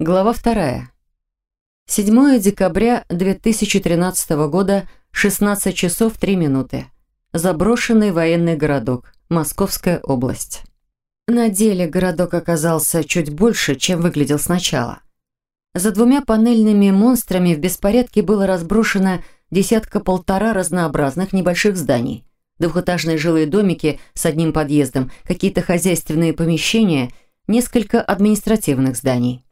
Глава вторая. 7 декабря 2013 года, 16 часов 3 минуты. Заброшенный военный городок, Московская область. На деле городок оказался чуть больше, чем выглядел сначала. За двумя панельными монстрами в беспорядке было разброшено десятка-полтора разнообразных небольших зданий. Двухэтажные жилые домики с одним подъездом, какие-то хозяйственные помещения, несколько административных зданий.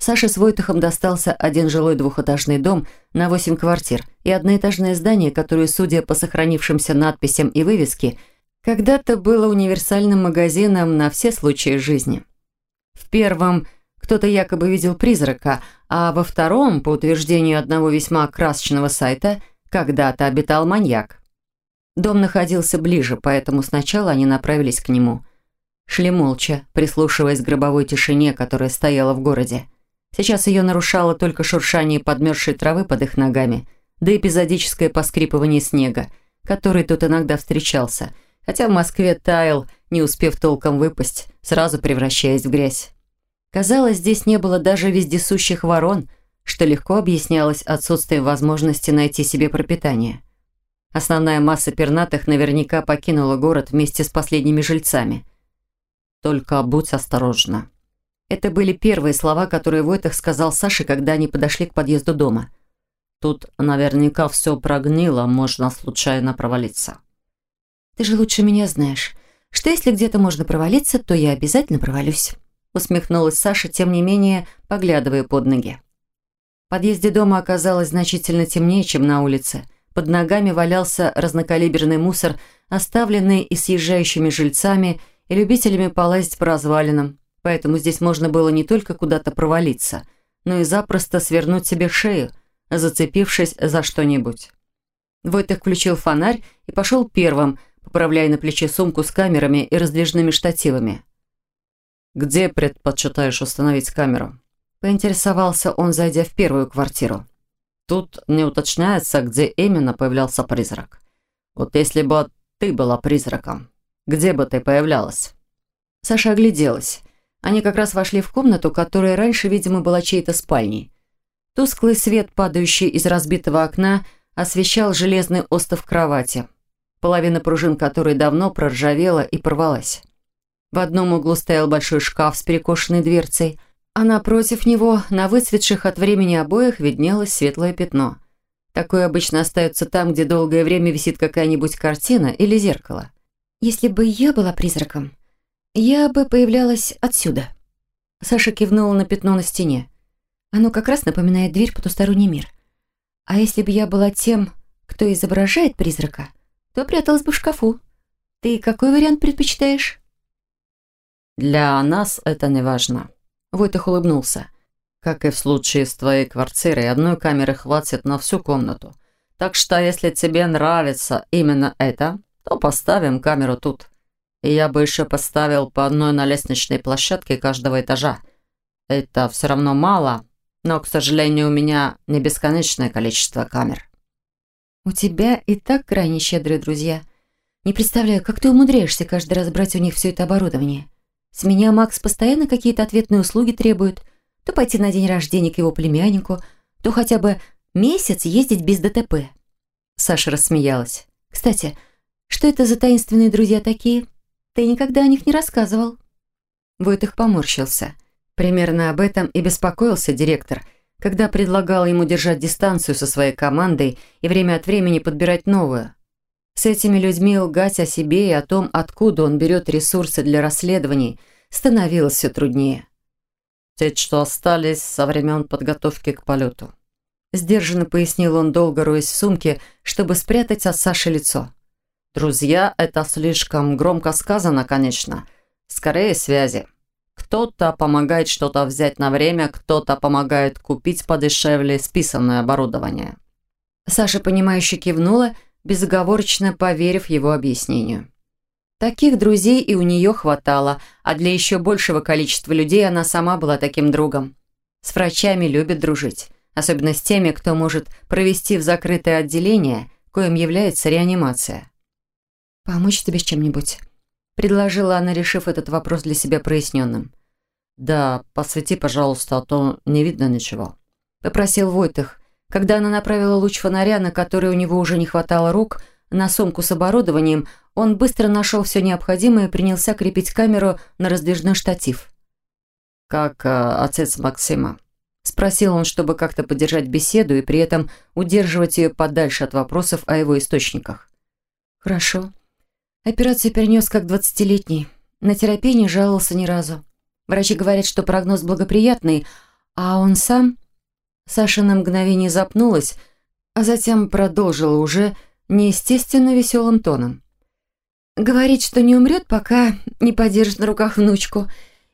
Саше с Войтухом достался один жилой двухэтажный дом на восемь квартир и одноэтажное здание, которое, судя по сохранившимся надписям и вывеске, когда-то было универсальным магазином на все случаи жизни. В первом кто-то якобы видел призрака, а во втором, по утверждению одного весьма красочного сайта, когда-то обитал маньяк. Дом находился ближе, поэтому сначала они направились к нему. Шли молча, прислушиваясь к гробовой тишине, которая стояла в городе. Сейчас ее нарушало только шуршание подмерзшей травы под их ногами, да эпизодическое поскрипывание снега, который тут иногда встречался, хотя в Москве таял, не успев толком выпасть, сразу превращаясь в грязь. Казалось, здесь не было даже вездесущих ворон, что легко объяснялось отсутствием возможности найти себе пропитание. Основная масса пернатых наверняка покинула город вместе с последними жильцами. «Только будь осторожна», это были первые слова, которые Войтах сказал Саше, когда они подошли к подъезду дома. «Тут наверняка все прогнило, можно случайно провалиться». «Ты же лучше меня знаешь, что если где-то можно провалиться, то я обязательно провалюсь», усмехнулась Саша, тем не менее, поглядывая под ноги. В подъезде дома оказалось значительно темнее, чем на улице. Под ногами валялся разнокалиберный мусор, оставленный и съезжающими жильцами и любителями полазить по развалинам, поэтому здесь можно было не только куда-то провалиться, но и запросто свернуть себе шею, зацепившись за что-нибудь. Войтых включил фонарь и пошел первым, поправляя на плече сумку с камерами и раздвижными штативами. «Где предпочитаешь установить камеру?» Поинтересовался он, зайдя в первую квартиру. Тут не уточняется, где именно появлялся призрак. Вот если бы ты была призраком, где бы ты появлялась? Саша огляделась. Они как раз вошли в комнату, которая раньше, видимо, была чьей-то спальней. Тусклый свет, падающий из разбитого окна, освещал железный остов кровати, половина пружин которой давно проржавела и порвалась. В одном углу стоял большой шкаф с перекошенной дверцей, а напротив него, на выцветших от времени обоях, виднелось светлое пятно. Такое обычно остается там, где долгое время висит какая-нибудь картина или зеркало. «Если бы я была призраком, «Я бы появлялась отсюда». Саша кивнула на пятно на стене. Оно как раз напоминает дверь в потусторонний мир. А если бы я была тем, кто изображает призрака, то пряталась бы в шкафу. Ты какой вариант предпочитаешь? Для нас это не важно. Войтах улыбнулся. Как и в случае с твоей квартирой, одной камеры хватит на всю комнату. Так что, если тебе нравится именно это, то поставим камеру тут. И я бы еще поставил по одной на лестничной площадке каждого этажа. Это все равно мало, но, к сожалению, у меня не бесконечное количество камер. У тебя и так крайне щедрые друзья. Не представляю, как ты умудряешься каждый раз брать у них все это оборудование. С меня Макс постоянно какие-то ответные услуги требует. То пойти на день рождения к его племяннику, то хотя бы месяц ездить без ДТП. Саша рассмеялась. Кстати, что это за таинственные друзья такие? Ты никогда о них не рассказывал». Войтых поморщился. Примерно об этом и беспокоился директор, когда предлагал ему держать дистанцию со своей командой и время от времени подбирать новую. С этими людьми лгать о себе и о том, откуда он берет ресурсы для расследований, становилось все труднее. «Те, что остались со времен подготовки к полету», Сдержанно пояснил он, долго роясь в сумке, чтобы спрятать от Саши лицо. Друзья – это слишком громко сказано, конечно. Скорее связи. Кто-то помогает что-то взять на время, кто-то помогает купить подешевле списанное оборудование. Саша, понимающе кивнула, безоговорочно поверив его объяснению. Таких друзей и у нее хватало, а для еще большего количества людей она сама была таким другом. С врачами любит дружить, особенно с теми, кто может провести в закрытое отделение, коим является реанимация. «Помочь тебе с чем-нибудь?» Предложила она, решив этот вопрос для себя проясненным. «Да, посвети, пожалуйста, а то не видно ничего», – попросил Войтых, когда она направила луч фонаря, на который у него уже не хватало рук, на сумку с оборудованием, он быстро нашел все необходимое и принялся крепить камеру на раздвижной штатив. «Как э, отец Максима?» – спросил он, чтобы как-то поддержать беседу и при этом удерживать ее подальше от вопросов о его источниках. «Хорошо. Операцию перенес как двадцатилетний. На терапии не жаловался ни разу. Врачи говорят, что прогноз благоприятный, а он сам...» Саша на мгновение запнулась, а затем продолжила уже неестественно веселым тоном. «Говорит, что не умрет, пока не подержит на руках внучку.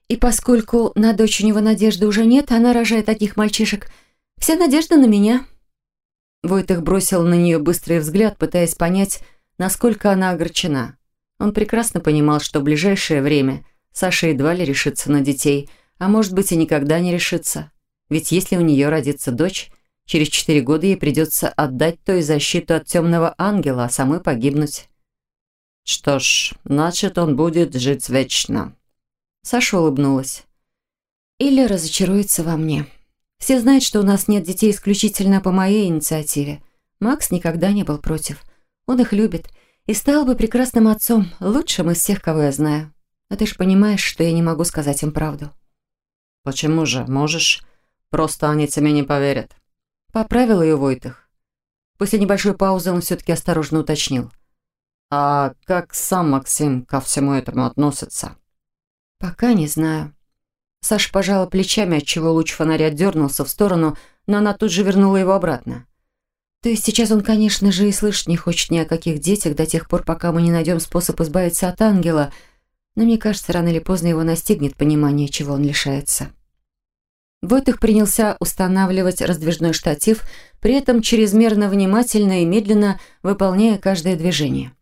И поскольку на дочь у него надежды уже нет, она рожает таких мальчишек. Вся надежда на меня». Войтых бросил на нее быстрый взгляд, пытаясь понять, насколько она огорчена. Он прекрасно понимал, что в ближайшее время Саша едва ли решится на детей, а может быть и никогда не решится. Ведь если у нее родится дочь, через четыре года ей придется отдать той защиту от темного ангела, а самой погибнуть. Что ж, значит, он будет жить вечно. Саша улыбнулась. Или разочаруется во мне. Все знают, что у нас нет детей исключительно по моей инициативе. Макс никогда не был против. Он их любит и стал бы прекрасным отцом, лучшим из всех, кого я знаю. А ты ж понимаешь, что я не могу сказать им правду. Почему же? Можешь. Просто они тебе не поверят. Поправил ее Войтых. После небольшой паузы он все-таки осторожно уточнил. А как сам Максим ко всему этому относится? Пока не знаю. Саша пожала плечами, отчего луч фонаря дернулся в сторону, но она тут же вернула его обратно. То есть сейчас он, конечно же, и слышать не хочет ни о каких детях до тех пор, пока мы не найдем способ избавиться от ангела, но мне кажется, рано или поздно его настигнет понимание, чего он лишается. Войтых принялся устанавливать раздвижной штатив, при этом чрезмерно внимательно и медленно выполняя каждое движение.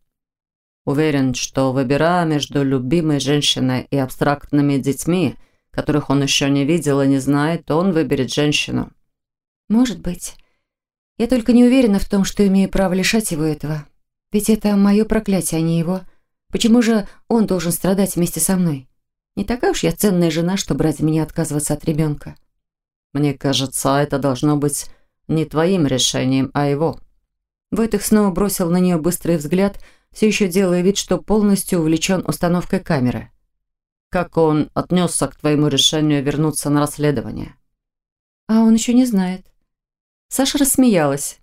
Уверен, что выбирая между любимой женщиной и абстрактными детьми, которых он еще не видел и не знает, он выберет женщину. Может быть. Я только не уверена в том, что имею право лишать его этого. Ведь это мое проклятие, а не его. Почему же он должен страдать вместе со мной? Не такая уж я ценная жена, чтобы ради меня отказываться от ребенка. Мне кажется, это должно быть не твоим решением, а его. Войтых снова бросил на нее быстрый взгляд, все еще делая вид, что полностью увлечен установкой камеры. Как он отнесся к твоему решению вернуться на расследование? А он еще не знает. Саша рассмеялась.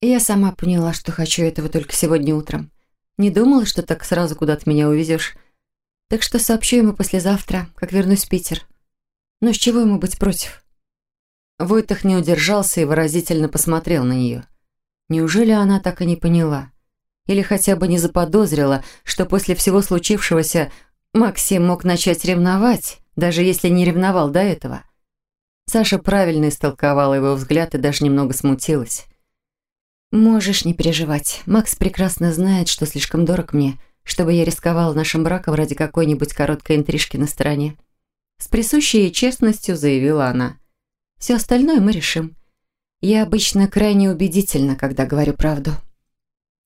Я сама поняла, что хочу этого только сегодня утром. Не думала, что так сразу куда-то меня увезешь. Так что сообщу ему послезавтра, как вернусь в Питер. Но с чего ему быть против? Войтах не удержался и выразительно посмотрел на нее. Неужели она так и не поняла? Или хотя бы не заподозрила, что после всего случившегося Максим мог начать ревновать, даже если не ревновал до этого? Саша правильно истолковала его взгляд и даже немного смутилась. «Можешь не переживать. Макс прекрасно знает, что слишком дорог мне, чтобы я рисковала нашим браком ради какой-нибудь короткой интрижки на стороне». С присущей ей честностью заявила она. «Все остальное мы решим. Я обычно крайне убедительна, когда говорю правду».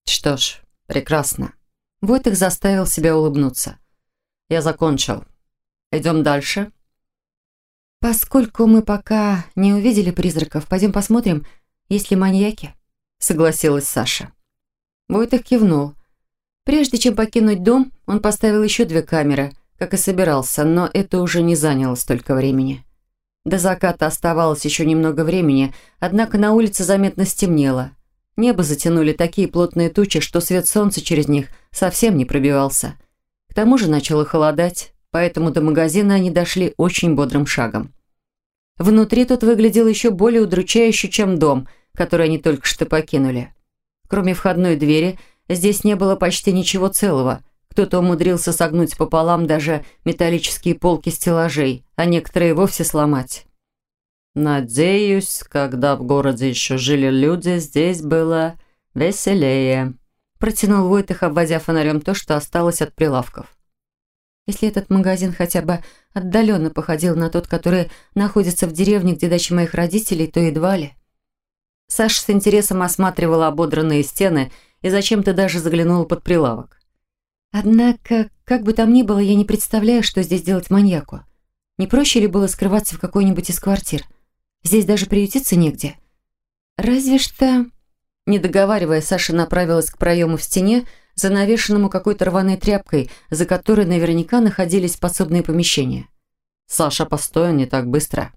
«Что ж, прекрасно». Вот их заставил себя улыбнуться. «Я закончил. Идем дальше?» «Поскольку мы пока не увидели призраков, пойдем посмотрим, есть ли маньяки», — согласилась Саша. Войтых кивнул. Прежде чем покинуть дом, он поставил еще две камеры, как и собирался, но это уже не заняло столько времени. До заката оставалось еще немного времени, однако на улице заметно стемнело. Небо затянули такие плотные тучи, что свет солнца через них совсем не пробивался. К тому же начало холодать, поэтому до магазина они дошли очень бодрым шагом. Внутри тот выглядел еще более удручающе, чем дом, который они только что покинули. Кроме входной двери, здесь не было почти ничего целого. Кто-то умудрился согнуть пополам даже металлические полки стеллажей, а некоторые вовсе сломать. «Надеюсь, когда в городе еще жили люди, здесь было веселее», протянул Войтых, обводя фонарем то, что осталось от прилавков. Если этот магазин хотя бы отдаленно походил на тот, который находится в деревне, где дача моих родителей, то едва ли. Саша с интересом осматривала ободранные стены и зачем-то даже заглянула под прилавок. Однако, как бы там ни было, я не представляю, что здесь делать маньяку. Не проще ли было скрываться в какой-нибудь из квартир? Здесь даже приютиться негде. Разве что... Не договаривая, Саша направилась к проему в стене, занавешенному какой-то рваной тряпкой, за которой наверняка находились подсобные помещения. «Саша, постой, не так быстро!»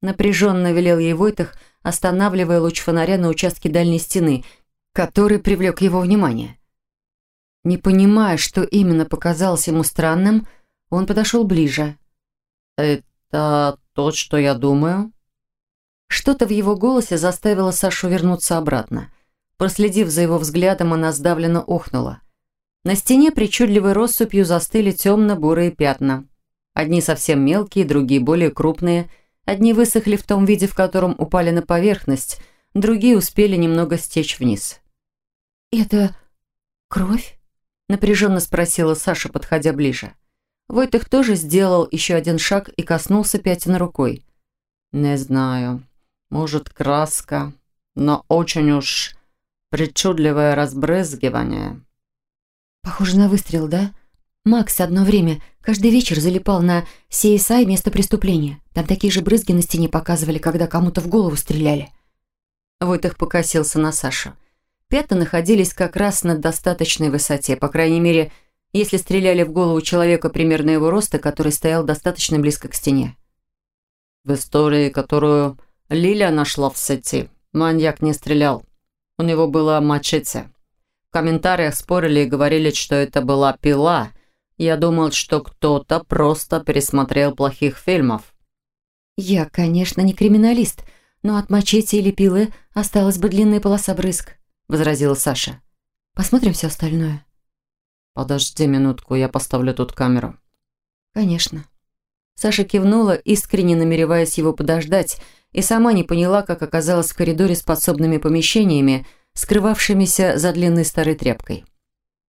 Напряженно велел ей Войтах, останавливая луч фонаря на участке дальней стены, который привлек его внимание. Не понимая, что именно показалось ему странным, он подошел ближе. «Это то, что я думаю?» Что-то в его голосе заставило Сашу вернуться обратно. Проследив за его взглядом, она сдавленно охнула. На стене причудливой россыпью застыли темно-бурые пятна. Одни совсем мелкие, другие более крупные. Одни высохли в том виде, в котором упали на поверхность, другие успели немного стечь вниз. «Это кровь?» – напряженно спросила Саша, подходя ближе. Войтых тоже сделал еще один шаг и коснулся пятен рукой. «Не знаю. Может, краска, но очень уж причудливое разбрызгивание». «Похоже на выстрел, да? Макс одно время каждый вечер залипал на CSI место преступления. Там такие же брызги на стене показывали, когда кому-то в голову стреляли». Войтых покосился на Сашу. Пятна находились как раз на достаточной высоте, по крайней мере, если стреляли в голову человека примерно его роста, который стоял достаточно близко к стене. В истории, которую Лиля нашла в сети, маньяк не стрелял. У него было мачете. В комментариях спорили и говорили, что это была пила. Я думал, что кто-то просто пересмотрел плохих фильмов. Я, конечно, не криминалист, но от мачете или пилы осталась бы длинная полоса брызг, возразила Саша. Посмотрим все остальное. «Подожди минутку, я поставлю тут камеру». «Конечно». Саша кивнула, искренне намереваясь его подождать, и сама не поняла, как оказалась в коридоре с подсобными помещениями, скрывавшимися за длинной старой тряпкой.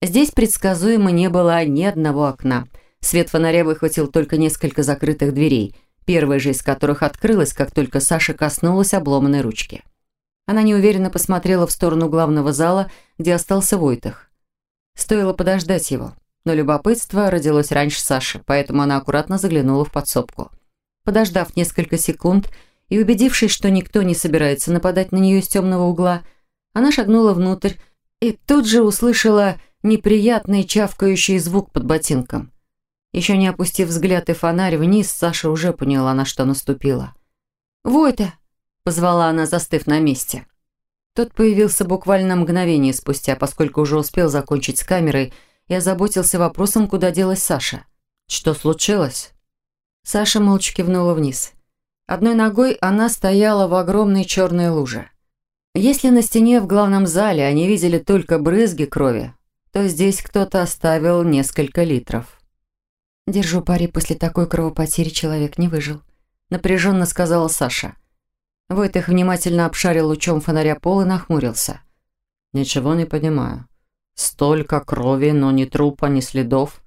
Здесь предсказуемо не было ни одного окна. Свет фонаря выхватил только несколько закрытых дверей, первая же из которых открылась, как только Саша коснулась обломанной ручки. Она неуверенно посмотрела в сторону главного зала, где остался Войтах. Стоило подождать его. Но любопытство родилось раньше Саши, поэтому она аккуратно заглянула в подсобку. Подождав несколько секунд и убедившись, что никто не собирается нападать на нее из темного угла, она шагнула внутрь и тут же услышала неприятный чавкающий звук под ботинком. Еще не опустив взгляд и фонарь вниз, Саша уже поняла, на что наступила. «Войта!» – позвала она, застыв на месте. Тот появился буквально мгновение спустя, поскольку уже успел закончить с камерой и озаботился вопросом, куда делась Саша. «Что случилось?» Саша молча кивнула вниз. Одной ногой она стояла в огромной черной луже. Если на стене в главном зале они видели только брызги крови, то здесь кто-то оставил несколько литров. «Держу пари, после такой кровопотери человек не выжил», напряженно сказала Саша. Войтых внимательно обшарил лучом фонаря пол и нахмурился. «Ничего не понимаю. Столько крови, но ни трупа, ни следов.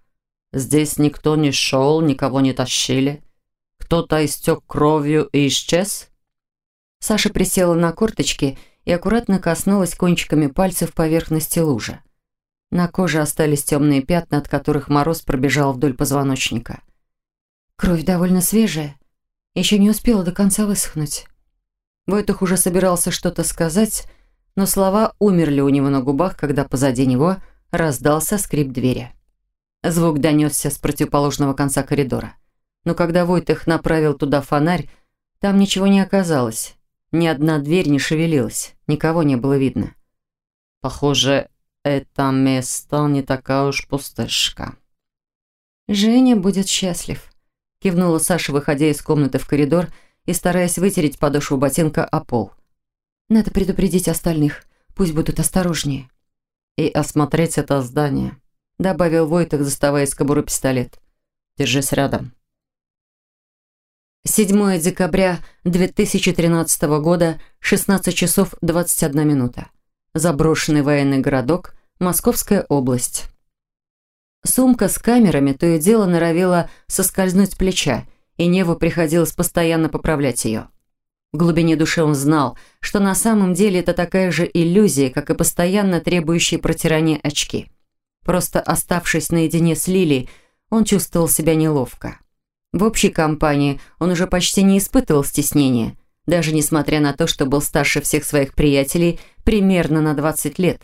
Здесь никто не шел, никого не тащили. Кто-то истек кровью и исчез?» Саша присела на корточки и аккуратно коснулась кончиками пальцев поверхности лужи. На коже остались темные пятна, от которых мороз пробежал вдоль позвоночника. Кровь довольно свежая, еще не успела до конца высохнуть. Войтух уже собирался что-то сказать, но слова умерли у него на губах, когда позади него раздался скрип двери. Звук донесся с противоположного конца коридора. Но когда Войтых направил туда фонарь, там ничего не оказалось. Ни одна дверь не шевелилась, никого не было видно. «Похоже, это место не такая уж пустышка». «Женя будет счастлив», – кивнула Саша, выходя из комнаты в коридор – и стараясь вытереть подошву ботинка о пол. «Надо предупредить остальных. Пусть будут осторожнее». «И осмотреть это здание», — добавил Войтах, доставая из кобуры пистолет. «Держись рядом». 7 декабря 2013 года, 16 часов 21 минута. Заброшенный военный городок, Московская область. Сумка с камерами то и дело норовила соскользнуть с плеча, и Неву приходилось постоянно поправлять ее. В глубине души он знал, что на самом деле это такая же иллюзия, как и постоянно требующие протирания очки. Просто оставшись наедине с Лилией, он чувствовал себя неловко. В общей компании он уже почти не испытывал стеснения, даже несмотря на то, что был старше всех своих приятелей примерно на 20 лет.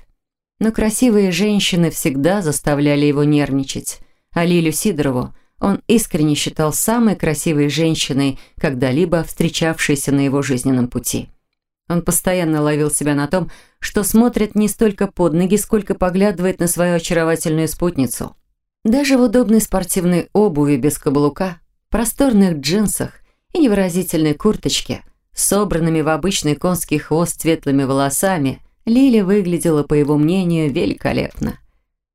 Но красивые женщины всегда заставляли его нервничать, а Лилю Сидорову он искренне считал самой красивой женщиной, когда-либо встречавшейся на его жизненном пути. Он постоянно ловил себя на том, что смотрит не столько под ноги, сколько поглядывает на свою очаровательную спутницу. Даже в удобной спортивной обуви без каблука просторных джинсах и невыразительной курточке, собранными в обычный конский хвост светлыми волосами, Лили выглядела, по его мнению, великолепно.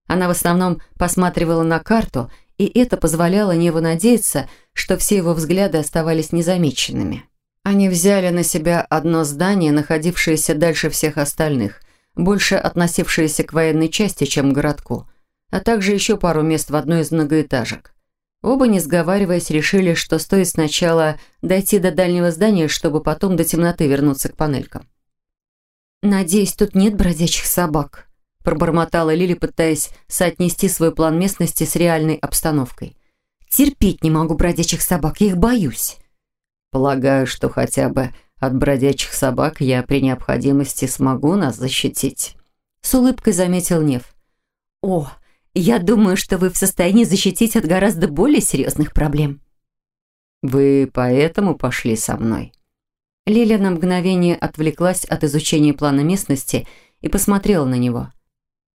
Она в основном посматривала на карту, и это позволяло Неву надеяться, что все его взгляды оставались незамеченными. Они взяли на себя одно здание, находившееся дальше всех остальных, больше относившееся к военной части, чем к городку, а также еще пару мест в одной из многоэтажек. Оба, не сговариваясь, решили, что стоит сначала дойти до дальнего здания, чтобы потом до темноты вернуться к панелькам. «Надеюсь, тут нет бродячих собак», – пробормотала Лили, пытаясь соотнести свой план местности с реальной обстановкой. «Терпеть не могу бродячих собак, я их боюсь». «Полагаю, что хотя бы от бродячих собак я при необходимости смогу нас защитить», – с улыбкой заметил Нев. «О, я думаю, что вы в состоянии защитить от гораздо более серьезных проблем». «Вы поэтому пошли со мной?» Лиля на мгновение отвлеклась от изучения плана местности и посмотрела на него.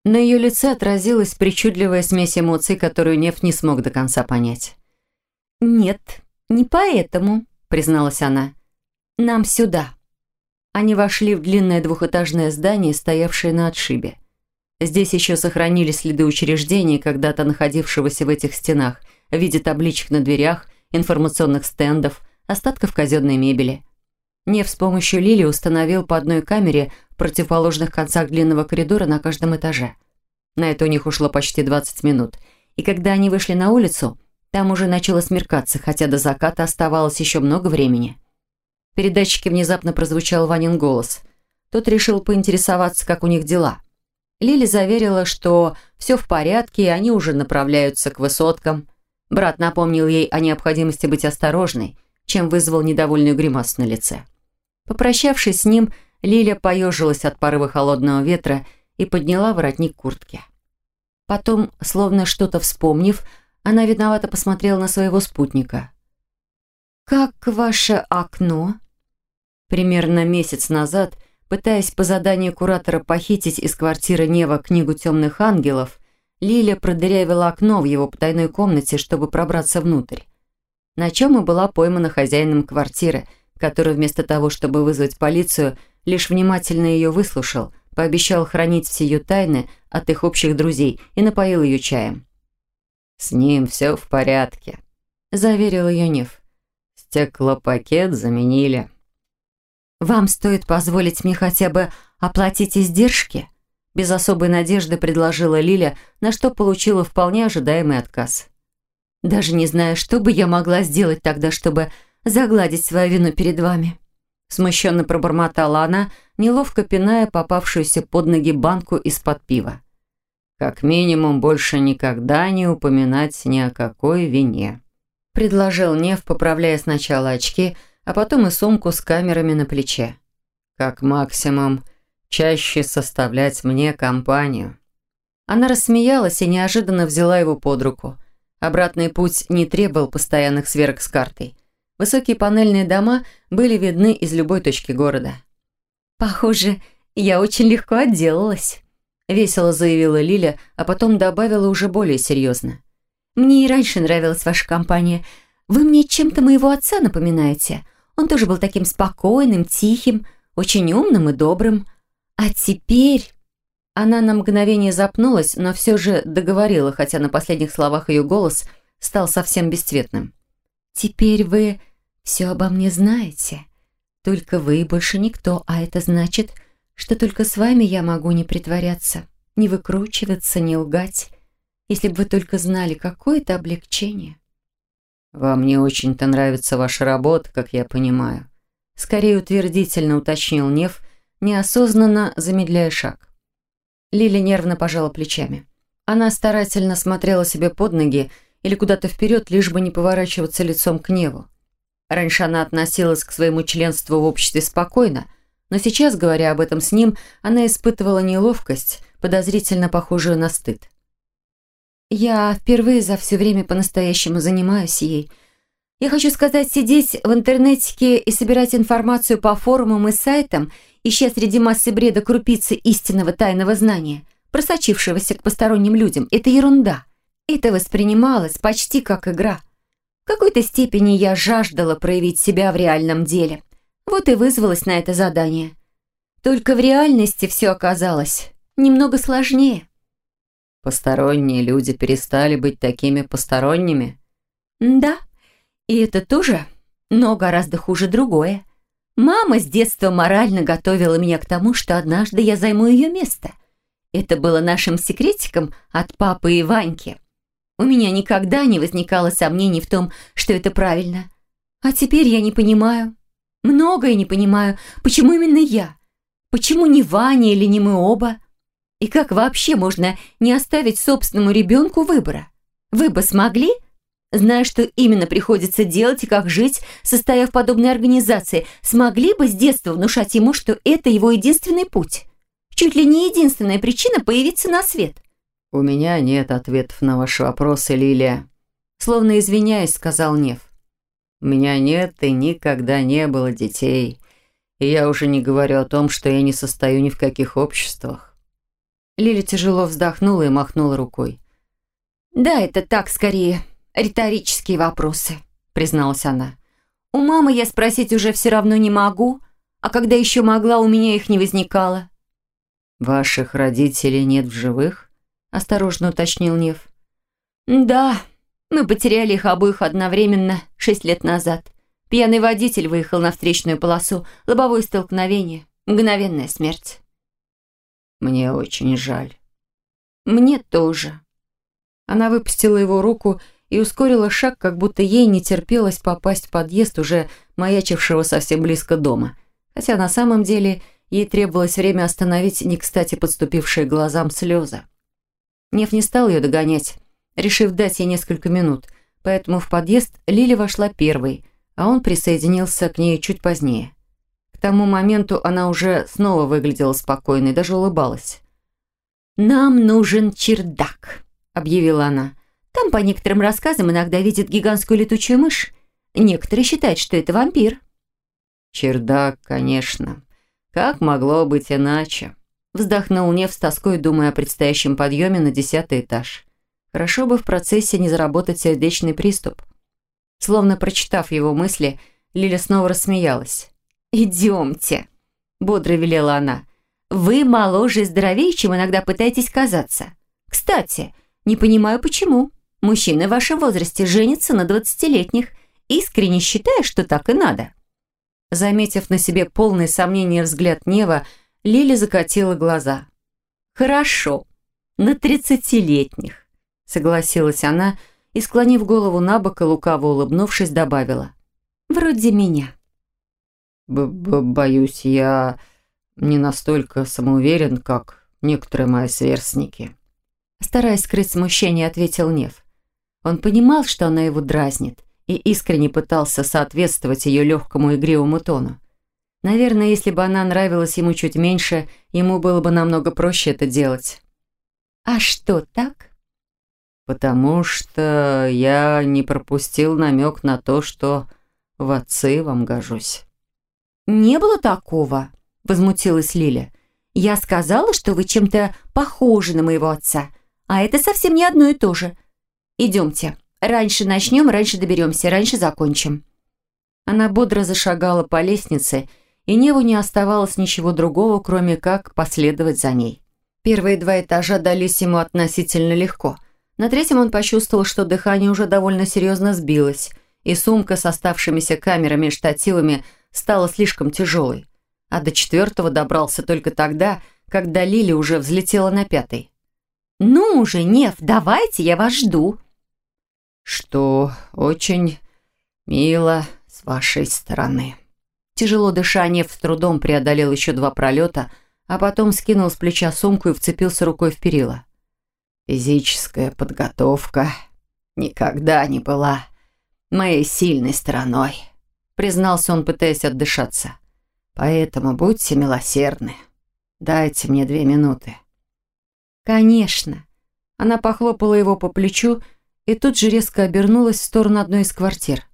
На ее лице отразилась причудливая смесь эмоций, которую Нев не смог до конца понять. «Нет, не поэтому», — призналась она. «Нам сюда». Они вошли в длинное двухэтажное здание, стоявшее на отшибе. Здесь еще сохранились следы учреждений, когда-то находившегося в этих стенах, в виде табличек на дверях, информационных стендов, остатков казенной мебели. Нев с помощью Лили установил по одной камере в противоположных концах длинного коридора на каждом этаже. На это у них ушло почти 20 минут. И когда они вышли на улицу, там уже начало смеркаться, хотя до заката оставалось еще много времени. В передатчике внезапно прозвучал Ванин голос. Тот решил поинтересоваться, как у них дела – Лили заверила, что все в порядке, и они уже направляются к высоткам. Брат напомнил ей о необходимости быть осторожной, чем вызвал недовольную гримасу на лице. Попрощавшись с ним, Лиля поежилась от порыва холодного ветра и подняла воротник куртки. Потом, словно что-то вспомнив, она виновато посмотрела на своего спутника. «Как ваше окно?» Примерно месяц назад – Пытаясь по заданию куратора похитить из квартиры Нева книгу «Темных ангелов», Лиля продырявила окно в его потайной комнате, чтобы пробраться внутрь. На чем и была поймана хозяином квартиры, который вместо того, чтобы вызвать полицию, лишь внимательно ее выслушал, пообещал хранить все ее тайны от их общих друзей и напоил ее чаем. «С ним все в порядке», – заверил ее Нев. «Стеклопакет заменили». «Вам стоит позволить мне хотя бы оплатить издержки?» Без особой надежды предложила Лиля, на что получила вполне ожидаемый отказ. «Даже не знаю, что бы я могла сделать тогда, чтобы загладить свою вину перед вами». Смущенно пробормотала она, неловко пиная попавшуюся под ноги банку из-под пива. «Как минимум, больше никогда не упоминать ни о какой вине», предложил Нев, поправляя сначала очки, а потом и сумку с камерами на плече. Как максимум, чаще составлять мне компанию. Она рассмеялась и неожиданно взяла его под руку. Обратный путь не требовал постоянных сверок с картой. Высокие панельные дома были видны из любой точки города. «Похоже, я очень легко отделалась», – весело заявила Лиля, а потом добавила уже более серьезно. «Мне и раньше нравилась ваша компания. Вы мне чем-то моего отца напоминаете. Он тоже был таким спокойным, тихим, очень умным и добрым. А теперь... Она на мгновение запнулась, но все же договорила, хотя на последних словах ее голос стал совсем бесцветным. «Теперь вы все обо мне знаете. Только вы больше никто, а это значит, что только с вами я могу не притворяться, не выкручиваться, не лгать. Если бы вы только знали, какое это облегчение». «Вам не очень-то нравится ваша работа, как я понимаю», скорее утвердительно уточнил Нев, неосознанно замедляя шаг. Лили нервно пожала плечами. Она старательно смотрела себе под ноги или куда-то вперед, лишь бы не поворачиваться лицом к Неву. Раньше она относилась к своему членству в обществе спокойно, но сейчас, говоря об этом с ним, она испытывала неловкость, подозрительно похожую на стыд. «Я впервые за все время по-настоящему занимаюсь ей. Я хочу сказать, сидеть в интернете и собирать информацию по форумам и сайтам, ища среди массы бреда крупицы истинного тайного знания, просочившегося к посторонним людям, это ерунда. Это воспринималось почти как игра. В какой-то степени я жаждала проявить себя в реальном деле. Вот и вызвалась на это задание. Только в реальности все оказалось немного сложнее. Посторонние люди перестали быть такими посторонними? Да, и это тоже, но гораздо хуже другое. Мама с детства морально готовила меня к тому, что однажды я займу ее место. Это было нашим секретиком от папы и Ваньки. У меня никогда не возникало сомнений в том, что это правильно. А теперь я не понимаю. Многое не понимаю. Почему именно я? Почему не Ваня или не мы оба? И как вообще можно не оставить собственному ребенку выбора? Вы бы смогли? Зная, что именно приходится делать и как жить, состоя в подобной организации, смогли бы с детства внушать ему, что это его единственный путь? Чуть ли не единственная причина появиться на свет – «У меня нет ответов на ваши вопросы, Лилия», словно извиняясь, сказал Нев. «У меня нет и никогда не было детей, и я уже не говорю о том, что я не состою ни в каких обществах». Лиля тяжело вздохнула и махнула рукой. «Да, это так, скорее, риторические вопросы», призналась она. «У мамы я спросить уже все равно не могу, а когда еще могла, у меня их не возникало». «Ваших родителей нет в живых?» – осторожно уточнил Нев. «Да, мы потеряли их обоих одновременно шесть лет назад. Пьяный водитель выехал на встречную полосу, лобовое столкновение, мгновенная смерть». «Мне очень жаль». «Мне тоже». Она выпустила его руку и ускорила шаг, как будто ей не терпелось попасть в подъезд уже маячившего совсем близко дома. Хотя на самом деле ей требовалось время остановить не кстати подступившие глазам слезы. Нев не стал ее догонять, решив дать ей несколько минут, поэтому в подъезд Лили вошла первой, а он присоединился к ней чуть позднее. К тому моменту она уже снова выглядела спокойной, даже улыбалась. «Нам нужен чердак», — объявила она. «Там, по некоторым рассказам, иногда видят гигантскую летучую мышь. Некоторые считают, что это вампир». «Чердак, конечно. Как могло быть иначе?» Вздохнул Нев с тоской, думая о предстоящем подъеме на десятый этаж. Хорошо бы в процессе не заработать сердечный приступ. Словно прочитав его мысли, Лиля снова рассмеялась. «Идемте», — бодро велела она. «Вы моложе и здоровее, чем иногда пытаетесь казаться. Кстати, не понимаю, почему. Мужчины в вашем возрасте женятся на двадцатилетних, искренне считая, что так и надо». Заметив на себе полный сомнения взгляд Нева, Лили закатила глаза. «Хорошо, на тридцатилетних», — согласилась она и, склонив голову на бок и лукаво улыбнувшись, добавила. «Вроде меня». Б -б «Боюсь, я не настолько самоуверен, как некоторые мои сверстники». Стараясь скрыть смущение, ответил Нев. Он понимал, что она его дразнит, и искренне пытался соответствовать ее легкому игривому тону. Наверное, если бы она нравилась ему чуть меньше, ему было бы намного проще это делать. «А что так?» «Потому что я не пропустил намек на то, что в отцы вам гожусь». «Не было такого», — возмутилась Лиля. «Я сказала, что вы чем-то похожи на моего отца, а это совсем не одно и то же. Идемте, раньше начнем, раньше доберемся, раньше закончим». Она бодро зашагала по лестнице и Неву не оставалось ничего другого, кроме как последовать за ней. Первые два этажа дались ему относительно легко. На третьем он почувствовал, что дыхание уже довольно серьезно сбилось, и сумка с оставшимися камерами и штативами стала слишком тяжелой. А до четвертого добрался только тогда, когда Лили уже взлетела на пятый. «Ну уже, Нев, давайте, я вас жду». «Что очень мило с вашей стороны». Тяжело дыша, Нев с трудом преодолел еще два пролета, а потом скинул с плеча сумку и вцепился рукой в перила. «Физическая подготовка. никогда не была моей сильной стороной», признался он, пытаясь отдышаться. «Поэтому будьте милосердны. Дайте мне две минуты». «Конечно». Она похлопала его по плечу и тут же резко обернулась в сторону одной из квартир.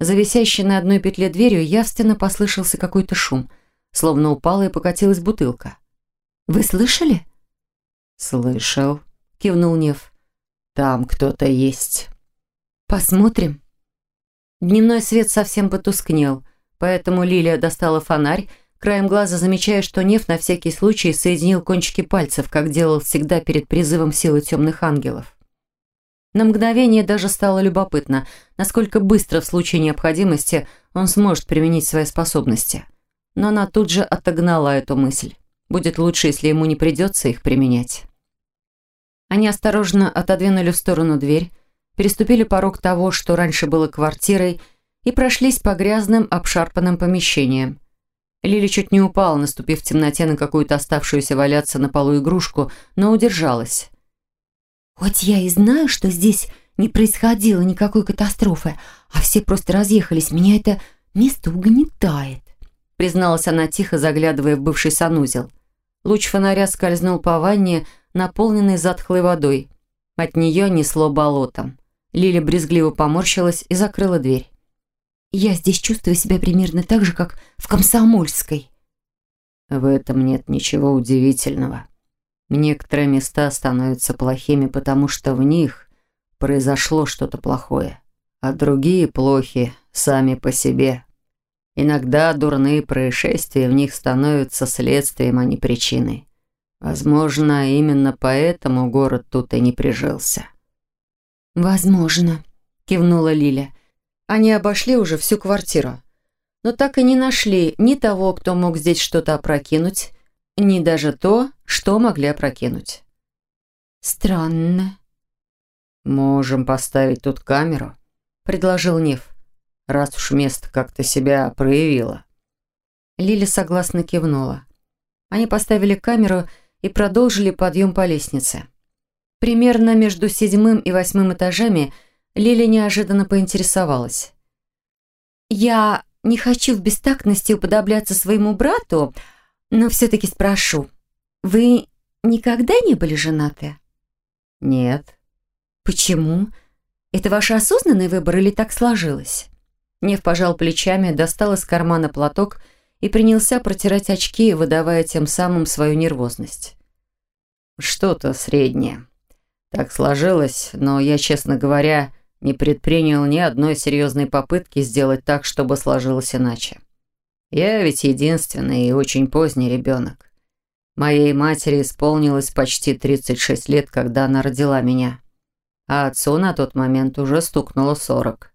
За висящей на одной петле дверью явственно послышался какой-то шум, словно упала и покатилась бутылка. «Вы слышали?» «Слышал», — кивнул Нев. «Там кто-то есть». «Посмотрим». Дневной свет совсем потускнел, поэтому Лилия достала фонарь, краем глаза замечая, что Нев на всякий случай соединил кончики пальцев, как делал всегда перед призывом силы темных ангелов. На мгновение даже стало любопытно, насколько быстро в случае необходимости он сможет применить свои способности. Но она тут же отогнала эту мысль. Будет лучше, если ему не придется их применять. Они осторожно отодвинули в сторону дверь, переступили порог того, что раньше было квартирой, и прошлись по грязным, обшарпанным помещениям. Лили чуть не упала, наступив в темноте на какую-то оставшуюся валяться на полу игрушку, но удержалась. «Хоть я и знаю, что здесь не происходило никакой катастрофы, а все просто разъехались, меня это место угнетает», призналась она тихо, заглядывая в бывший санузел. Луч фонаря скользнул по ванне, наполненной затхлой водой. От нее несло болотом. Лиля брезгливо поморщилась и закрыла дверь. «Я здесь чувствую себя примерно так же, как в Комсомольской». «В этом нет ничего удивительного. Некоторые места становятся плохими, потому что в них произошло что-то плохое, а другие плохи сами по себе. Иногда дурные происшествия в них становятся следствием, а не причиной. Возможно, именно поэтому город тут и не прижился. «Возможно», – кивнула Лиля. Они обошли уже всю квартиру, но так и не нашли ни того, кто мог здесь что-то опрокинуть, ни даже то, что могли опрокинуть. «Странно». «Можем поставить тут камеру», – предложил Нев, «раз уж место как-то себя проявило». Лиля согласно кивнула. Они поставили камеру и продолжили подъем по лестнице. Примерно между седьмым и восьмым этажами Лили неожиданно поинтересовалась. «Я не хочу в бестактности уподобляться своему брату, но все-таки спрошу. Вы никогда не были женаты?» «Нет». «Почему? Это ваш осознанный выбор или так сложилось?» Нев пожал плечами, достал из кармана платок и принялся протирать очки, выдавая тем самым свою нервозность. «Что-то среднее. Так сложилось, но я, честно говоря, не предпринял ни одной серьезной попытки сделать так, чтобы сложилось иначе. Я ведь единственный и очень поздний ребенок. Моей матери исполнилось почти 36 лет, когда она родила меня, а отцу на тот момент уже стукнуло 40.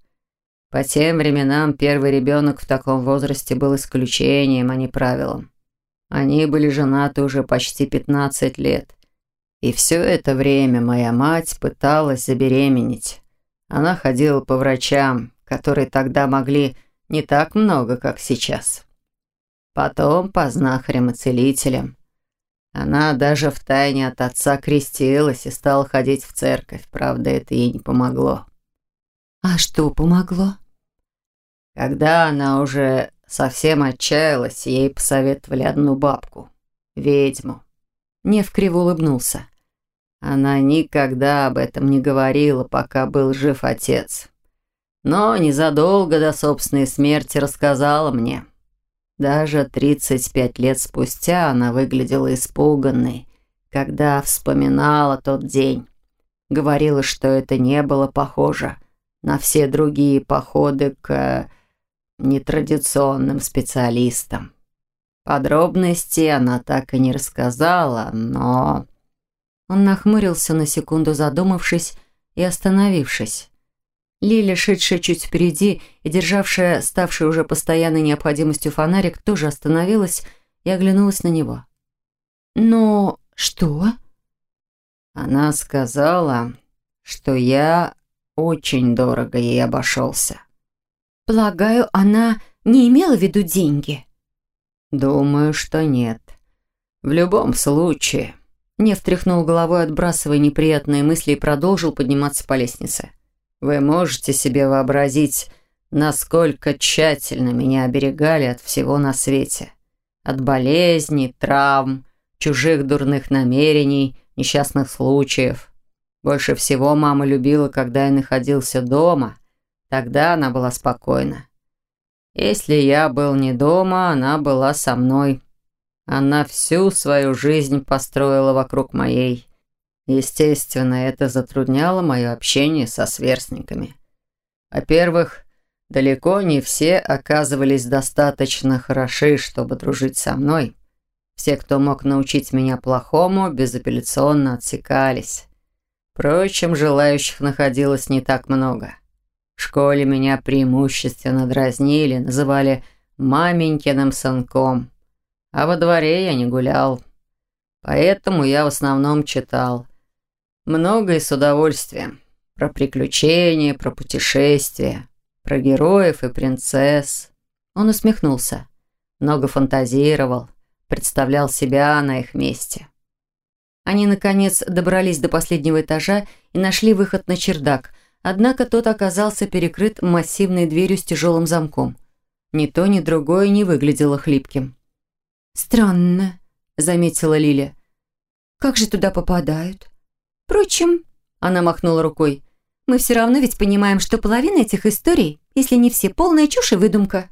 По тем временам первый ребенок в таком возрасте был исключением, а не правилом. Они были женаты уже почти 15 лет – и все это время моя мать пыталась забеременеть. Она ходила по врачам, которые тогда могли не так много, как сейчас. Потом по знахарям и целителям. Она даже втайне от отца крестилась и стала ходить в церковь. Правда, это ей не помогло. А что помогло? Когда она уже совсем отчаялась, ей посоветовали одну бабку, ведьму. Нев криво улыбнулся. Она никогда об этом не говорила, пока был жив отец. Но незадолго до собственной смерти рассказала мне. Даже 35 лет спустя она выглядела испуганной, когда вспоминала тот день. Говорила, что это не было похоже на все другие походы к э, нетрадиционным специалистам. Подробности она так и не рассказала, но он нахмурился на секунду, задумавшись и остановившись. Лиля, шедшая чуть впереди и державшая ставший уже постоянной необходимостью фонарик, тоже остановилась и оглянулась на него. «Но что?» Она сказала, что я очень дорого ей обошелся. «Полагаю, она не имела в виду деньги?» «Думаю, что нет. В любом случае...» Не встряхнул головой, отбрасывая неприятные мысли и продолжил подниматься по лестнице. Вы можете себе вообразить, насколько тщательно меня оберегали от всего на свете. От болезней, травм, чужих дурных намерений, несчастных случаев. Больше всего мама любила, когда я находился дома. Тогда она была спокойна. Если я был не дома, она была со мной. Она всю свою жизнь построила вокруг моей. Естественно, это затрудняло мое общение со сверстниками. Во-первых, далеко не все оказывались достаточно хороши, чтобы дружить со мной. Все, кто мог научить меня плохому, безапелляционно отсекались. Впрочем, желающих находилось не так много. В школе меня преимущественно дразнили, называли «маменькиным сынком», а во дворе я не гулял. Поэтому я в основном читал. Много и с удовольствием. Про приключения, про путешествия, про героев и принцесс. Он усмехнулся. Много фантазировал, представлял себя на их месте. Они, наконец, добрались до последнего этажа и нашли выход на чердак, однако тот оказался перекрыт массивной дверью с тяжелым замком. Ни то, ни другое не выглядело хлипким. «Странно», — заметила Лиля. «Как же туда попадают?» «Впрочем», — она махнула рукой, «мы все равно ведь понимаем, что половина этих историй, если не все, полная чушь и выдумка».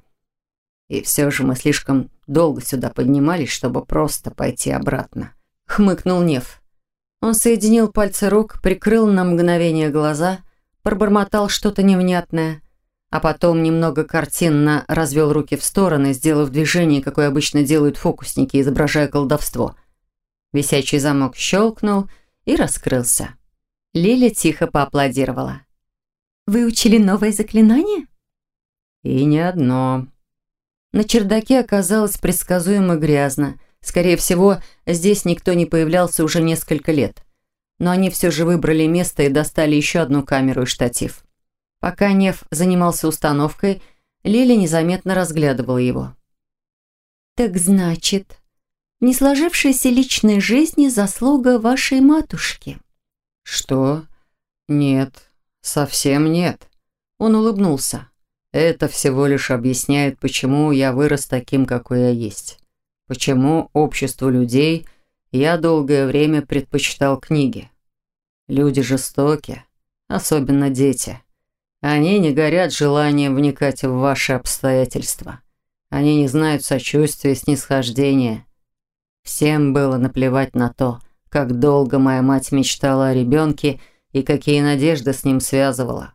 «И все же мы слишком долго сюда поднимались, чтобы просто пойти обратно», — хмыкнул Нев. Он соединил пальцы рук, прикрыл на мгновение глаза, пробормотал что-то невнятное — а потом немного картинно развел руки в стороны, сделав движение, какое обычно делают фокусники, изображая колдовство. Висячий замок щелкнул и раскрылся. Лиля тихо поаплодировала. «Вы учили новое заклинание?» «И не одно». На чердаке оказалось предсказуемо грязно. Скорее всего, здесь никто не появлялся уже несколько лет. Но они все же выбрали место и достали еще одну камеру и штатив. Пока Нев занимался установкой, Лили незаметно разглядывала его. «Так значит, не сложившаяся личной жизни заслуга вашей матушки?» «Что? Нет, совсем нет». Он улыбнулся. «Это всего лишь объясняет, почему я вырос таким, какой я есть. Почему обществу людей я долгое время предпочитал книги. Люди жестоки, особенно дети». Они не горят желанием вникать в ваши обстоятельства. Они не знают сочувствия и снисхождения. Всем было наплевать на то, как долго моя мать мечтала о ребенке и какие надежды с ним связывала.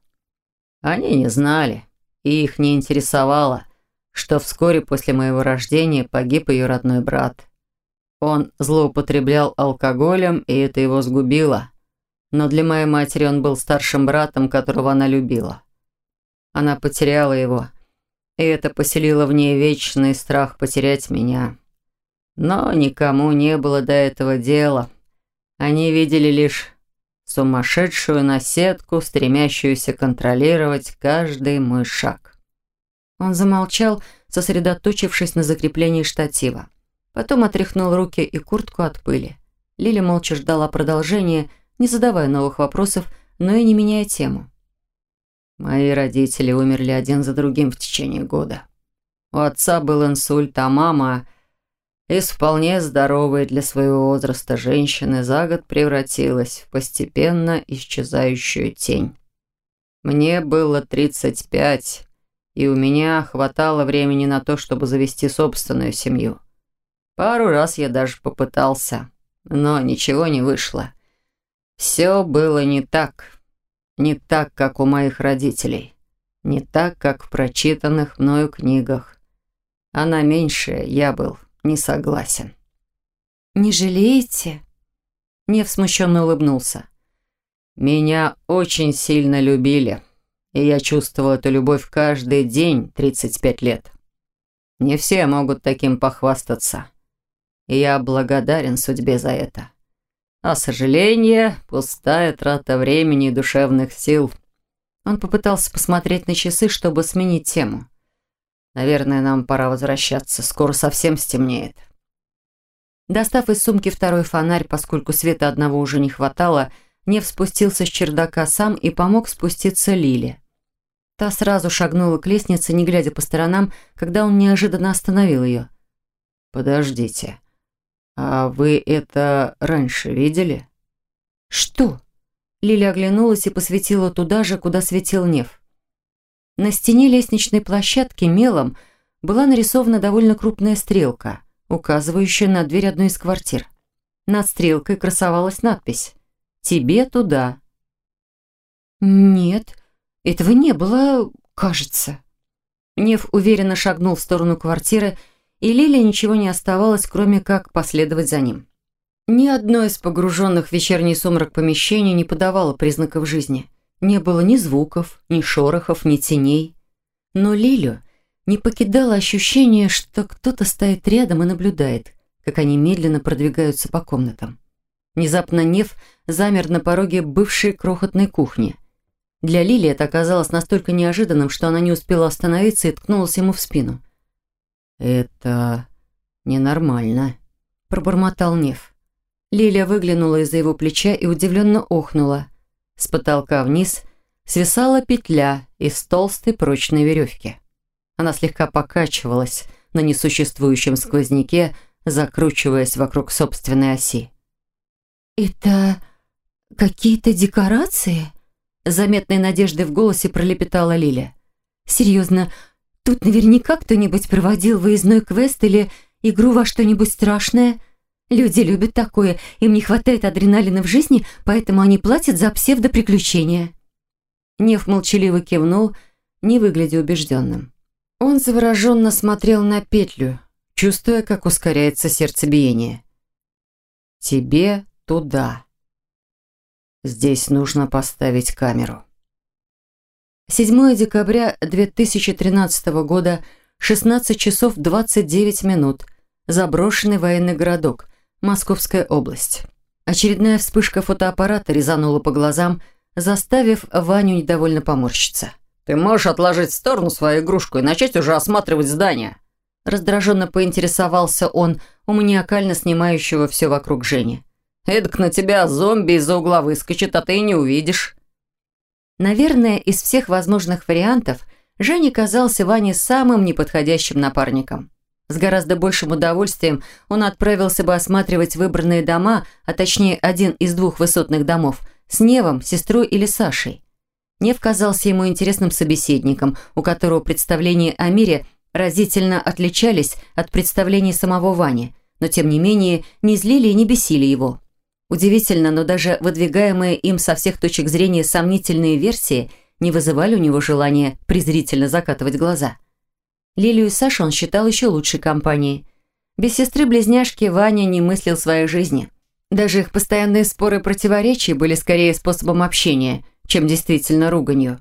Они не знали, и их не интересовало, что вскоре после моего рождения погиб ее родной брат. Он злоупотреблял алкоголем, и это его сгубило но для моей матери он был старшим братом, которого она любила. Она потеряла его, и это поселило в ней вечный страх потерять меня. Но никому не было до этого дела. Они видели лишь сумасшедшую наседку, стремящуюся контролировать каждый мой шаг. Он замолчал, сосредоточившись на закреплении штатива. Потом отряхнул руки и куртку от пыли. Лиля молча ждала продолжения, не задавая новых вопросов, но и не меняя тему. Мои родители умерли один за другим в течение года. У отца был инсульт, а мама из вполне здоровой для своего возраста женщины за год превратилась в постепенно исчезающую тень. Мне было 35, и у меня хватало времени на то, чтобы завести собственную семью. Пару раз я даже попытался, но ничего не вышло. Все было не так. Не так, как у моих родителей. Не так, как в прочитанных мною книгах. А на меньшее я был не согласен. «Не жалеете?» Нев смущенно улыбнулся. «Меня очень сильно любили, и я чувствовал эту любовь каждый день 35 лет. Не все могут таким похвастаться, и я благодарен судьбе за это. А сожаление – пустая трата времени и душевных сил. Он попытался посмотреть на часы, чтобы сменить тему. Наверное, нам пора возвращаться. Скоро совсем стемнеет. Достав из сумки второй фонарь, поскольку света одного уже не хватало, Нев спустился с чердака сам и помог спуститься Лиле. Та сразу шагнула к лестнице, не глядя по сторонам, когда он неожиданно остановил ее. «Подождите, а вы это раньше видели?» «Что?» Лиля оглянулась и посветила туда же, куда светил Нев. На стене лестничной площадки мелом была нарисована довольно крупная стрелка, указывающая на дверь одной из квартир. Над стрелкой красовалась надпись «Тебе туда». «Нет, этого не было, кажется». Нев уверенно шагнул в сторону квартиры, и Лиле ничего не оставалось, кроме как последовать за ним. Ни одно из погруженных в вечерний сумрак помещений не подавало признаков жизни. Не было ни звуков, ни шорохов, ни теней. Но Лилю не покидало ощущение, что кто-то стоит рядом и наблюдает, как они медленно продвигаются по комнатам. Внезапно Нев замер на пороге бывшей крохотной кухни. Для Лили это оказалось настолько неожиданным, что она не успела остановиться и ткнулась ему в спину. «Это ненормально», – пробормотал Нев. Лилия выглянула из-за его плеча и удивленно охнула. С потолка вниз свисала петля из толстой прочной веревки. Она слегка покачивалась на несуществующем сквозняке, закручиваясь вокруг собственной оси. «Это какие-то декорации?» Заметной надеждой в голосе пролепетала Лиля. «Серьезно, тут наверняка кто-нибудь проводил выездной квест или игру во что-нибудь страшное?» Люди любят такое, им не хватает адреналина в жизни, поэтому они платят за псевдоприключения». Нев молчаливо кивнул, не выглядя убежденным. Он завороженно смотрел на петлю, чувствуя, как ускоряется сердцебиение. «Тебе туда. Здесь нужно поставить камеру». 7 декабря 2013 года, 16 часов 29 минут. Заброшенный военный городок – Московская область. Очередная вспышка фотоаппарата резанула по глазам, заставив Ваню недовольно поморщиться. «Ты можешь отложить в сторону свою игрушку и начать уже осматривать здание?» Раздраженно поинтересовался он у маниакально снимающего все вокруг Жени. «Эдак на тебя зомби из-за угла выскочит, а ты и не увидишь». Наверное, из всех возможных вариантов Женя казался Ване самым неподходящим напарником. С гораздо большим удовольствием он отправился бы осматривать выбранные дома, а точнее один из двух высотных домов, с Невом, сестрой или Сашей. Нев казался ему интересным собеседником, у которого представления о мире разительно отличались от представлений самого Вани, но тем не менее не злили и не бесили его. Удивительно, но даже выдвигаемые им со всех точек зрения сомнительные версии не вызывали у него желания презрительно закатывать глаза – Лилию и Сашу он считал еще лучшей компанией. Без сестры-близняшки Ваня не мыслил своей жизни. Даже их постоянные споры и противоречия были скорее способом общения, чем действительно руганью.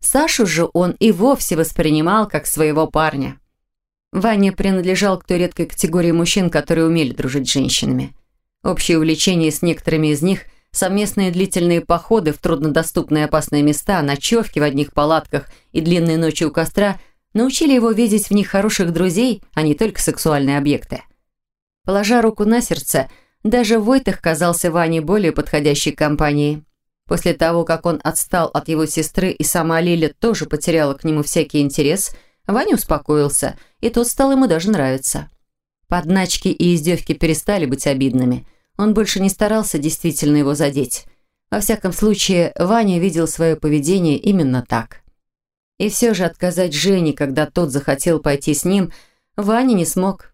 Сашу же он и вовсе воспринимал как своего парня. Ваня принадлежал к той редкой категории мужчин, которые умели дружить с женщинами. Общее увлечение с некоторыми из них, совместные длительные походы в труднодоступные опасные места, ночевки в одних палатках и длинные ночи у костра – научили его видеть в них хороших друзей, а не только сексуальные объекты. Положа руку на сердце, даже Войтых казался Ване более подходящей компанией. После того, как он отстал от его сестры и сама Лиля тоже потеряла к нему всякий интерес, Ваня успокоился, и тот стал ему даже нравиться. Подначки и издевки перестали быть обидными. Он больше не старался действительно его задеть. Во всяком случае, Ваня видел свое поведение именно так. И все же отказать Жене, когда тот захотел пойти с ним, Ваня не смог.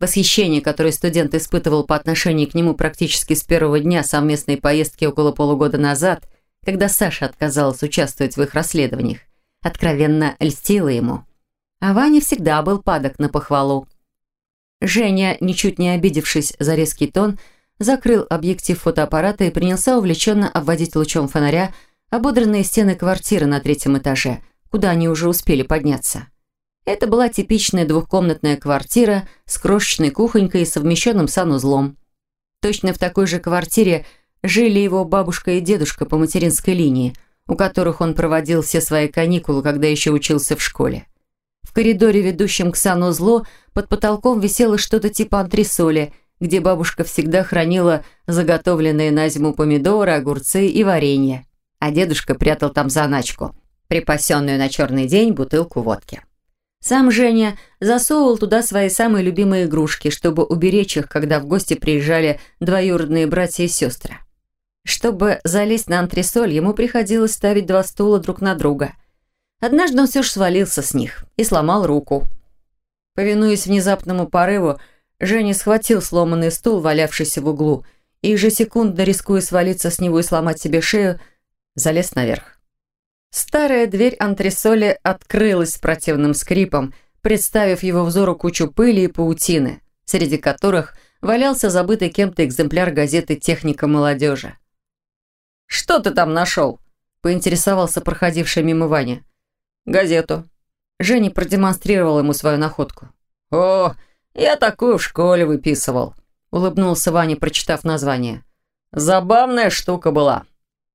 Восхищение, которое студент испытывал по отношению к нему практически с первого дня совместной поездки около полугода назад, когда Саша отказалась участвовать в их расследованиях, откровенно льстило ему. А Ваня всегда был падок на похвалу. Женя, ничуть не обидевшись за резкий тон, закрыл объектив фотоаппарата и принялся увлеченно обводить лучом фонаря ободранные стены квартиры на третьем этаже – куда они уже успели подняться. Это была типичная двухкомнатная квартира с крошечной кухонькой и совмещенным санузлом. Точно в такой же квартире жили его бабушка и дедушка по материнской линии, у которых он проводил все свои каникулы, когда еще учился в школе. В коридоре, ведущем к санузлу, под потолком висело что-то типа антресоли, где бабушка всегда хранила заготовленные на зиму помидоры, огурцы и варенье, а дедушка прятал там заначку, припасенную на черный день бутылку водки. Сам Женя засовывал туда свои самые любимые игрушки, чтобы уберечь их, когда в гости приезжали двоюродные братья и сестры. Чтобы залезть на антресоль, ему приходилось ставить два стула друг на друга. Однажды он все же свалился с них и сломал руку. Повинуясь внезапному порыву, Женя схватил сломанный стул, валявшийся в углу, и ежесекундно, рискуя свалиться с него и сломать себе шею, залез наверх. Старая дверь антресоли открылась с противным скрипом, представив его взору кучу пыли и паутины, среди которых валялся забытый кем-то экземпляр газеты «Техника молодежи». «Что ты там нашел?» – поинтересовался проходивший мимо Ваня. «Газету». Женя продемонстрировал ему свою находку. «О, я такую в школе выписывал», – улыбнулся Ваня, прочитав название. «Забавная штука была.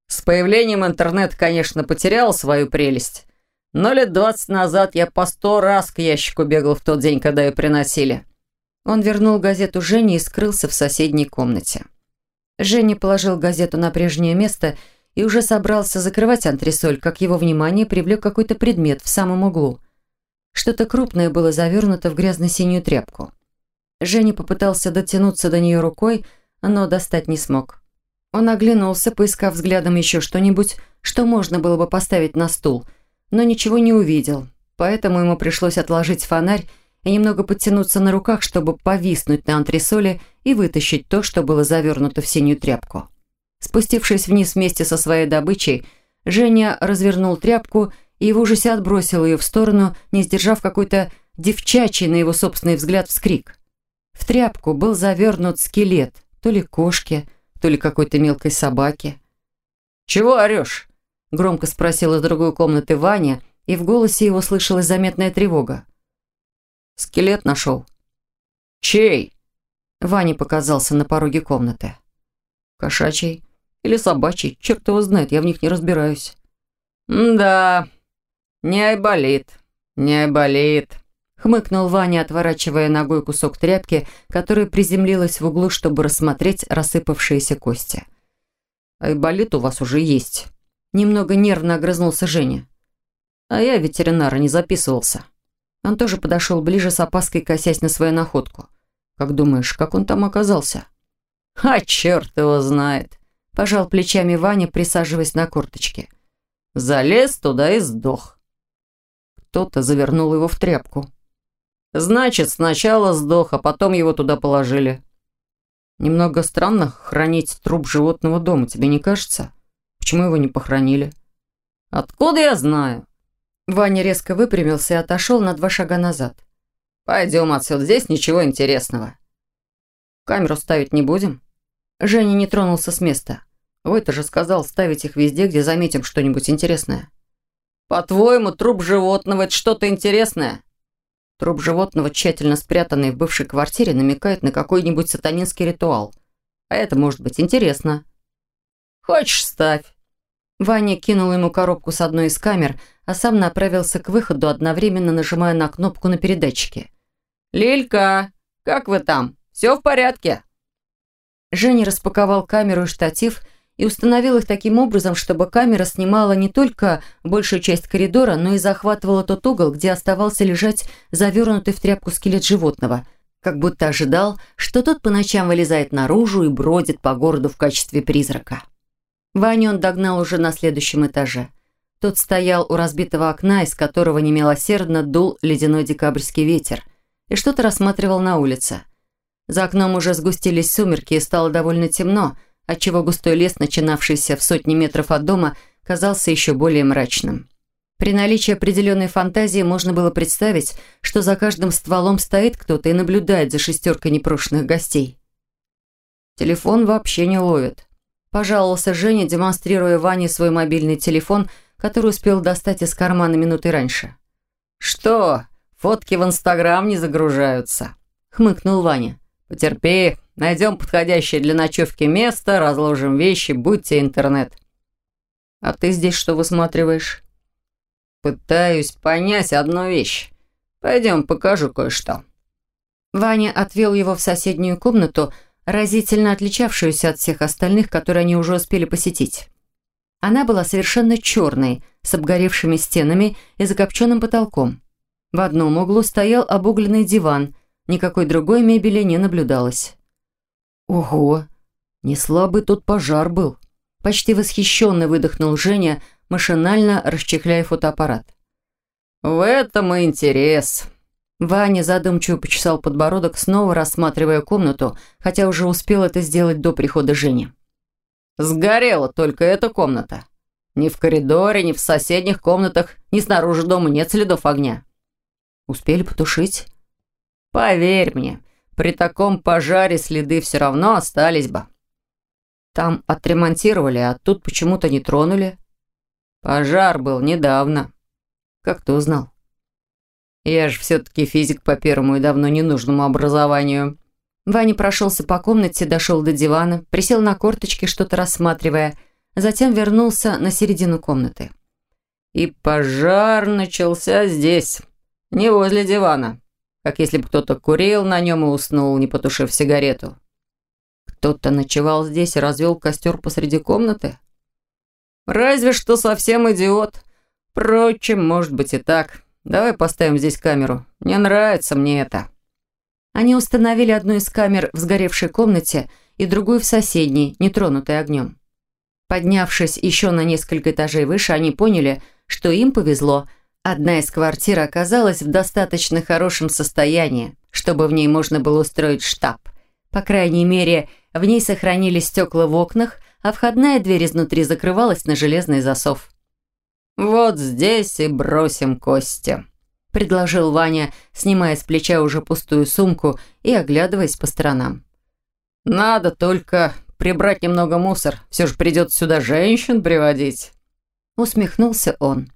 С появлением интернета, конечно, потерял свою прелесть. Но лет двадцать назад я по сто раз к ящику бегал в тот день, когда ее приносили». Он вернул газету Жене и скрылся в соседней комнате. Женя положил газету на прежнее место и уже собрался закрывать антресоль, как его внимание привлек какой-то предмет в самом углу. Что-то крупное было завернуто в грязно-синюю тряпку. Женя попытался дотянуться до нее рукой, но достать не смог. Он оглянулся, поискав взглядом еще что-нибудь, что можно было бы поставить на стул, но ничего не увидел, поэтому ему пришлось отложить фонарь и немного подтянуться на руках, чтобы повиснуть на антресоле и вытащить то, что было завернуто в синюю тряпку. Спустившись вниз вместе со своей добычей, Женя развернул тряпку и в ужасе отбросил ее в сторону, не сдержав какой-то девчачий, на его собственный взгляд, вскрик. В тряпку был завернут скелет, то ли кошки, то ли какой-то мелкой собаки. «Чего орешь?» – громко спросил из другой комнаты Ваня, и в голосе его слышалась заметная тревога. Скелет нашел. Чей? Ваня показался на пороге комнаты. Кошачий или собачий, черт его знает, я в них не разбираюсь. «Да, не айболит, не айболит», — хмыкнул Ваня, отворачивая ногой кусок тряпки, которая приземлилась в углу, чтобы рассмотреть рассыпавшиеся кости. «Айболит у вас уже есть», — немного нервно огрызнулся Женя. «А я ветеринара не записывался». Он тоже подошел ближе с опаской, косясь на свою находку. «Как думаешь, как он там оказался?» «А черт его знает!» – пожал плечами Ваня, присаживаясь на корточке. «Залез туда и сдох». Кто-то завернул его в тряпку. «Значит, сначала сдох, а потом его туда положили». «Немного странно хранить труп животного дома, тебе не кажется? Почему его не похоронили?» «Откуда я знаю?» Ваня резко выпрямился и отошел на два шага назад. «Пойдем отсюда, здесь ничего интересного». «Камеру ставить не будем?» Женя не тронулся с места. «Вы-то же сказал ставить их везде, где заметим что-нибудь интересное». «По-твоему, труп животного – это что-то интересное?» Труп животного, тщательно спрятанный в бывшей квартире, намекает на какой-нибудь сатанинский ритуал. А это может быть интересно. «Хочешь, ставь». Ваня кинул ему коробку с одной из камер, а сам направился к выходу, одновременно нажимая на кнопку на передатчике. «Лилька, как вы там? Все в порядке?» Женя распаковал камеру и штатив и установил их таким образом, чтобы камера снимала не только большую часть коридора, но и захватывала тот угол, где оставался лежать завернутый в тряпку скелет животного, как будто ожидал, что тот по ночам вылезает наружу и бродит по городу в качестве призрака. Ваню он догнал уже на следующем этаже. Тот стоял у разбитого окна, из которого немилосердно дул ледяной декабрьский ветер, и что-то рассматривал на улице. За окном уже сгустились сумерки и стало довольно темно, отчего густой лес, начинавшийся в сотни метров от дома, казался еще более мрачным. При наличии определенной фантазии можно было представить, что за каждым стволом стоит кто-то и наблюдает за шестеркой непрошенных гостей. Телефон вообще не ловит. Пожаловался Женя, демонстрируя Ване свой мобильный телефон, который успел достать из кармана минуты раньше. «Что, фотки в Инстаграм не загружаются?» — хмыкнул Ваня. «Потерпи, найдем подходящее для ночевки место, разложим вещи, будьте интернет». «А ты здесь что высматриваешь?» «Пытаюсь понять одну вещь. Пойдем, покажу кое-что». Ваня отвел его в соседнюю комнату, разительно отличавшуюся от всех остальных, которые они уже успели посетить. Она была совершенно черной, с обгоревшими стенами и закопченным потолком. В одном углу стоял обугленный диван, никакой другой мебели не наблюдалось. «Ого! Не слабый тут пожар был!» Почти восхищенно выдохнул Женя, машинально расчехляя фотоаппарат. «В этом и интерес!» Ваня задумчиво почесал подбородок, снова рассматривая комнату, хотя уже успел это сделать до прихода Жени. «Сгорела только эта комната. Ни в коридоре, ни в соседних комнатах, ни снаружи дома нет следов огня». «Успели потушить?» «Поверь мне, при таком пожаре следы все равно остались бы». «Там отремонтировали, а тут почему-то не тронули». «Пожар был недавно». «Как ты узнал?» Я же все-таки физик по первому и давно ненужному образованию». Ваня прошелся по комнате, дошел до дивана, присел на корточки, что-то рассматривая, затем вернулся на середину комнаты. «И пожар начался здесь, не возле дивана, как если бы кто-то курил на нем и уснул, не потушив сигарету». «Кто-то ночевал здесь и развел костер посреди комнаты?» «Разве что совсем идиот. Впрочем, может быть и так». Давай поставим здесь камеру. Не нравится мне это». Они установили одну из камер в сгоревшей комнате и другую в соседней, нетронутой огнем. Поднявшись еще на несколько этажей выше, они поняли, что им повезло. Одна из квартир оказалась в достаточно хорошем состоянии, чтобы в ней можно было устроить штаб. По крайней мере, в ней сохранились стекла в окнах, а входная дверь изнутри закрывалась на железный засов. «Вот здесь и бросим кости», – предложил Ваня, снимая с плеча уже пустую сумку и оглядываясь по сторонам. «Надо только прибрать немного мусор. Все же придется сюда женщин приводить». Усмехнулся он.